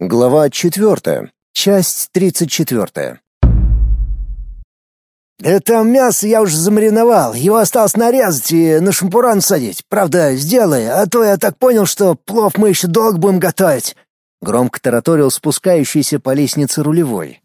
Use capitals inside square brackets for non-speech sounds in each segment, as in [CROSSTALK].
Глава четвертая. Часть тридцать четвертая. «Да там мясо я уже замариновал, его осталось нарезать и на шампуран садить. Правда, сделай, а то я так понял, что плов мы еще долго будем готовить». Громко тараторил спускающийся по лестнице рулевой.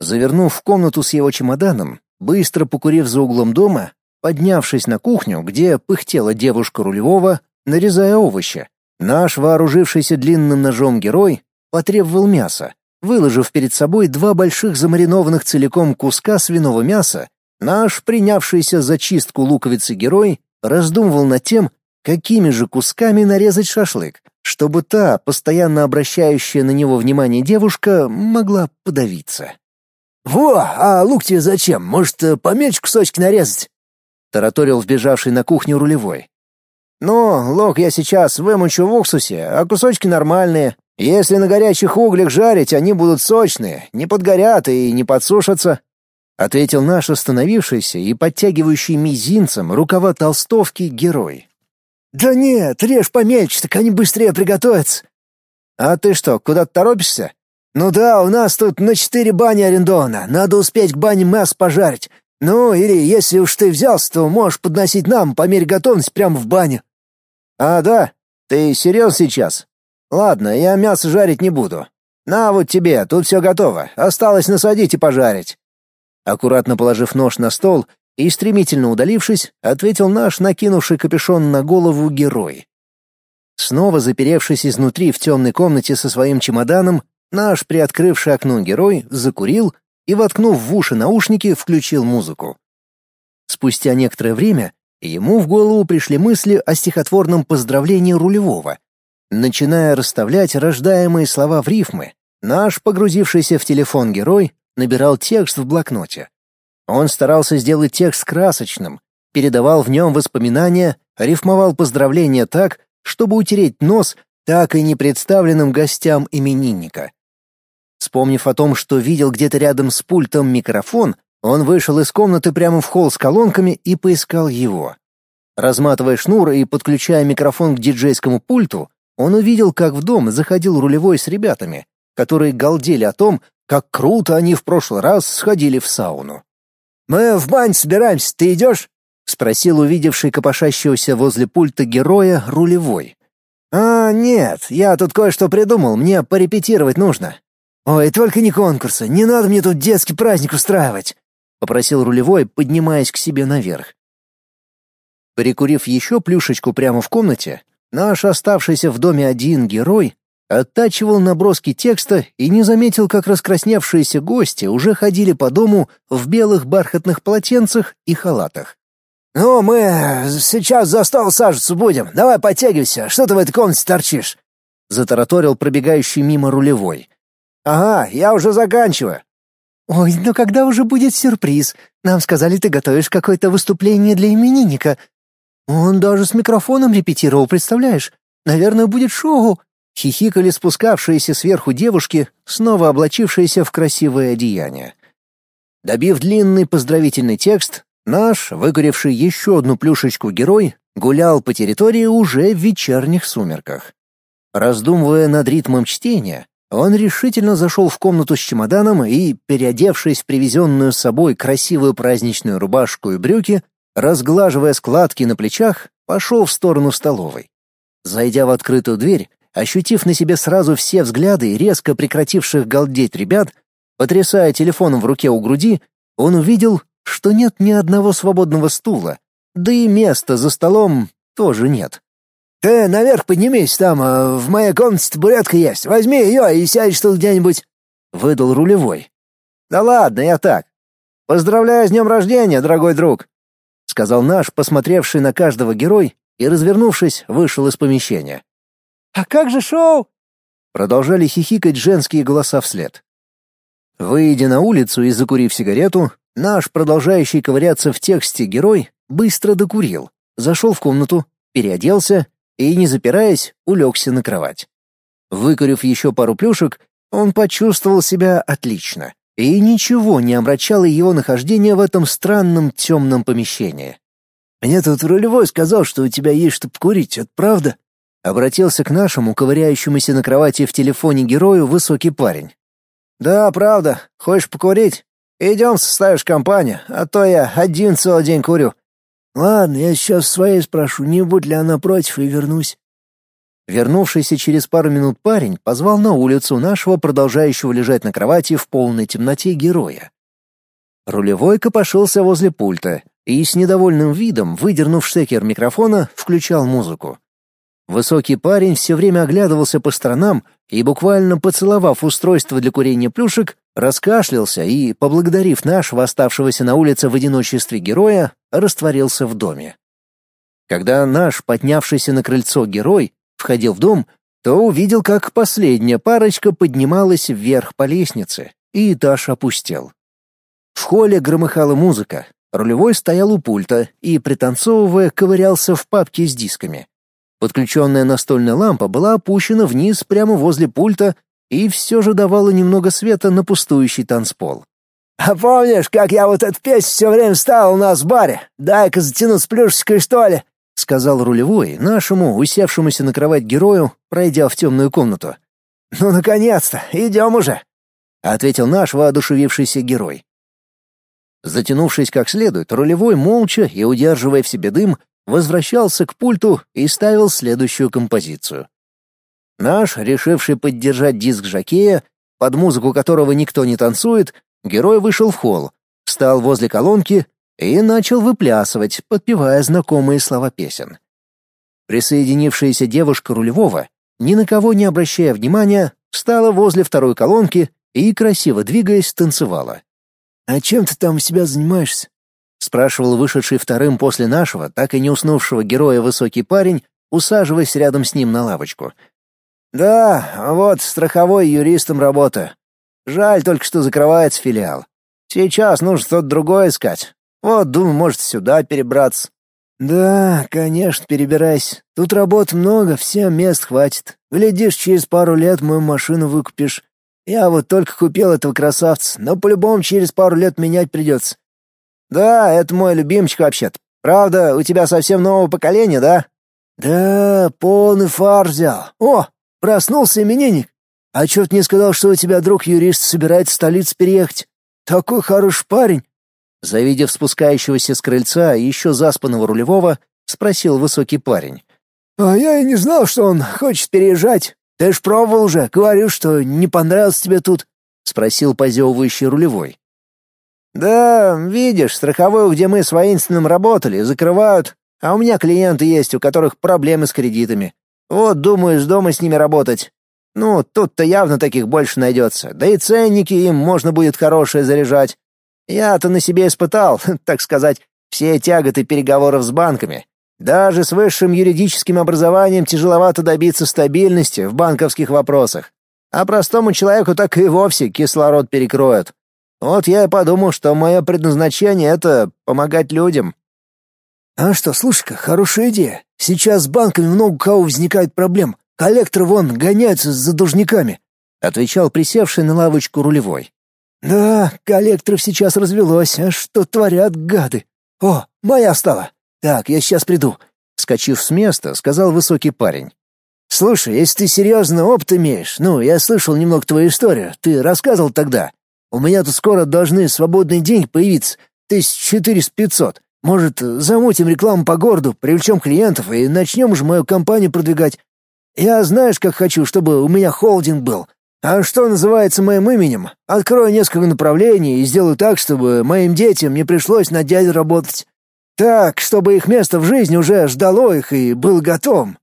Завернув в комнату с его чемоданом, быстро покурив за углом дома, поднявшись на кухню, где пыхтела девушка рулевого, нарезая овощи, наш вооружившийся длинным ножом герой потребовал мяса. Выложив перед собой два больших замаринованных целиком куска свиного мяса, наш принявшийся за чистку луковицы герой раздумывал над тем, какими же кусками нарезать шашлык, чтобы та, постоянно обращающая на него внимание девушка, могла подавиться. «Во, а лук тебе зачем? Может, помельче кусочки нарезать?» — тараторил вбежавший на кухню рулевой. «Ну, лук я сейчас вымочу в уксусе, а кусочки нормальные. Если на горячих углях жарить, они будут сочные, не подгорят и не подсушатся», — ответил наш остановившийся и подтягивающий мизинцем рукава толстовки герой. «Да нет, режь помельче, так они быстрее приготовятся». «А ты что, куда-то торопишься?» «Ну да, у нас тут на четыре бани арендовано, надо успеть к бане мясо пожарить. Ну, или если уж ты взялся, то можешь подносить нам по мере готовности прямо в баню». «А, да? Ты серьезно сейчас?» Ладно, я мясо жарить не буду. На вот тебе, тут все готово. Осталось насадить и пожарить. Аккуратно положив нож на стол и стремительно удалившись, ответил наш накинувший капюшон на голову герой. Снова заперевшись изнутри в темной комнате со своим чемоданом, наш приоткрывший окно герой закурил и, воткнув в уши наушники, включил музыку. Спустя некоторое время ему в голову пришли мысли о стихотворном поздравлении рулевого, Начиная расставлять рождаемые слова в рифмы, наш погрузившийся в телефон герой набирал текст в блокноте. Он старался сделать текст красочным, передавал в нем воспоминания, рифмовал поздравления так, чтобы утереть нос так и не представленным гостям именинника. Вспомнив о том, что видел где-то рядом с пультом микрофон, он вышел из комнаты прямо в холл с колонками и поискал его. Разматывая шнур и подключая микрофон к диджейскому пульту, он увидел, как в дом заходил рулевой с ребятами, которые галдели о том, как круто они в прошлый раз сходили в сауну. «Мы в бань собираемся, ты идешь?» — спросил увидевший копошащегося возле пульта героя рулевой. «А, нет, я тут кое-что придумал, мне порепетировать нужно». «Ой, только не конкурсы, не надо мне тут детский праздник устраивать», — попросил рулевой, поднимаясь к себе наверх. Прикурив еще плюшечку прямо в комнате, Наш оставшийся в доме один герой оттачивал наброски текста и не заметил, как раскрасневшиеся гости уже ходили по дому в белых бархатных полотенцах и халатах. «Ну, мы сейчас за стол сажаться будем. Давай подтягивайся, что ты в этой комнате торчишь?» — затараторил пробегающий мимо рулевой. «Ага, я уже заканчиваю». «Ой, ну когда уже будет сюрприз? Нам сказали, ты готовишь какое-то выступление для именинника. Он даже с микрофоном репетировал, представляешь? Наверное, будет шоу. Хихикали спускавшиеся сверху девушки, снова облачившиеся в красивое одеяние. Добив длинный поздравительный текст, наш, выкуривший еще одну плюшечку герой, гулял по территории уже в вечерних сумерках. Раздумывая над ритмом чтения, он решительно зашел в комнату с чемоданом и, переодевшись в привезенную с собой красивую праздничную рубашку и брюки, разглаживая складки на плечах, пошел в сторону столовой. Зайдя в открытую дверь, ощутив на себе сразу все взгляды резко прекративших галдеть ребят, потрясая телефоном в руке у груди, он увидел, что нет ни одного свободного стула, да и места за столом тоже нет. «Ты наверх поднимись, там а, в моей комнате табуретка есть. Возьми ее и сядешь тут где-нибудь», — выдал рулевой. «Да ладно, я так. Поздравляю с днем рождения, дорогой друг», — сказал наш, посмотревший на каждого герой, и, развернувшись, вышел из помещения. «А как же шоу?» Продолжали хихикать женские голоса вслед. Выйдя на улицу и закурив сигарету, наш, продолжающий ковыряться в тексте герой, быстро докурил, зашел в комнату, переоделся и, не запираясь, улегся на кровать. Выкурив еще пару плюшек, он почувствовал себя отлично и ничего не омрачало его нахождение в этом странном темном помещении. «Мне тут рулевой сказал, что у тебя есть что покурить, это правда?» Обратился к нашему ковыряющемуся на кровати в телефоне герою высокий парень. «Да, правда. Хочешь покурить? Идем, составишь компанию, а то я один целый день курю». «Ладно, я сейчас своей спрошу, не будет ли она против, и вернусь». Вернувшийся через пару минут парень позвал на улицу нашего продолжающего лежать на кровати в полной темноте героя. Рулевой копошился возле пульта и с недовольным видом, выдернув штекер микрофона, включал музыку. Высокий парень все время оглядывался по сторонам и, буквально поцеловав устройство для курения плюшек, раскашлялся и, поблагодарив нашего оставшегося на улице в одиночестве героя, растворился в доме. Когда наш, поднявшийся на крыльцо герой, входил в дом, то увидел, как последняя парочка поднималась вверх по лестнице, и этаж опустел. В холле громыхала музыка, рулевой стоял у пульта и, пританцовывая, ковырялся в папке с дисками. Подключенная настольная лампа была опущена вниз прямо возле пульта и все же давала немного света на пустующий танцпол. «А помнишь, как я вот эту песню все время ставил у нас в баре? Дай-ка затяну с плюшечкой, что ли?» — сказал рулевой нашему, усевшемуся на кровать герою, пройдя в темную комнату. «Ну, наконец-то! Идем уже!» — ответил наш воодушевившийся герой. Затянувшись как следует, рулевой молча и удерживая в себе дым, возвращался к пульту и ставил следующую композицию. Наш, решивший поддержать диск Жакея, под музыку которого никто не танцует, герой вышел в холл, встал возле колонки и начал выплясывать, подпевая знакомые слова песен. Присоединившаяся девушка рулевого, ни на кого не обращая внимания, встала возле второй колонки и, красиво двигаясь, танцевала. «А чем ты там себя занимаешься?» — спрашивал вышедший вторым после нашего, так и не уснувшего героя высокий парень, усаживаясь рядом с ним на лавочку. «Да, вот страховой юристом работаю. Жаль только, что закрывается филиал. Сейчас нужно что-то другое искать. Вот, думаю, может, сюда перебраться. Да, конечно, перебирайся. Тут работы много, всем мест хватит. Глядишь, через пару лет мою машину выкупишь. Я вот только купил этого красавца, но по-любому через пару лет менять придется. Да, это мой любимчик вообще-то. Правда, у тебя совсем нового поколения, да? Да, полный фар взял. О, проснулся именинник. А чё ты не сказал, что у тебя друг-юрист собирается в столицу переехать? Такой хороший парень. Завидев спускающегося с крыльца еще заспанного рулевого, спросил высокий парень. «А я и не знал, что он хочет переезжать. Ты ж пробовал уже, говорю, что не понравилось тебе тут?» — спросил позевывающий рулевой. «Да, видишь, страховую, где мы с воинственным работали, закрывают, а у меня клиенты есть, у которых проблемы с кредитами. Вот думаю, с дома с ними работать. Ну, тут-то явно таких больше найдется, да и ценники им можно будет хорошие заряжать. Я-то на себе испытал, [LAUGHS] так сказать, все тяготы переговоров с банками. Даже с высшим юридическим образованием тяжеловато добиться стабильности в банковских вопросах. А простому человеку так и вовсе кислород перекроют. Вот я и подумал, что мое предназначение — это помогать людям. А что, слушай-ка, хорошая идея. Сейчас с банками много у кого возникает проблем. Коллекторы вон гоняются за должниками, — отвечал присевший на лавочку рулевой. Да, коллекторов сейчас развелось, а что творят гады? О, моя стала. Так, я сейчас приду. Вскочив с места, сказал высокий парень. Слушай, если ты серьезно опыт имеешь, ну, я слышал немного твою историю, ты рассказывал тогда. У меня тут скоро должны свободные деньги появиться, тысяч четыреста-пятьсот. Может, замутим рекламу по городу, привлечем клиентов и начнем уже мою компанию продвигать. Я знаешь, как хочу, чтобы у меня холдинг был. А что называется моим именем, открою несколько направлений и сделаю так, чтобы моим детям не пришлось на дядю работать. Так, чтобы их место в жизни уже ждало их и был готовым.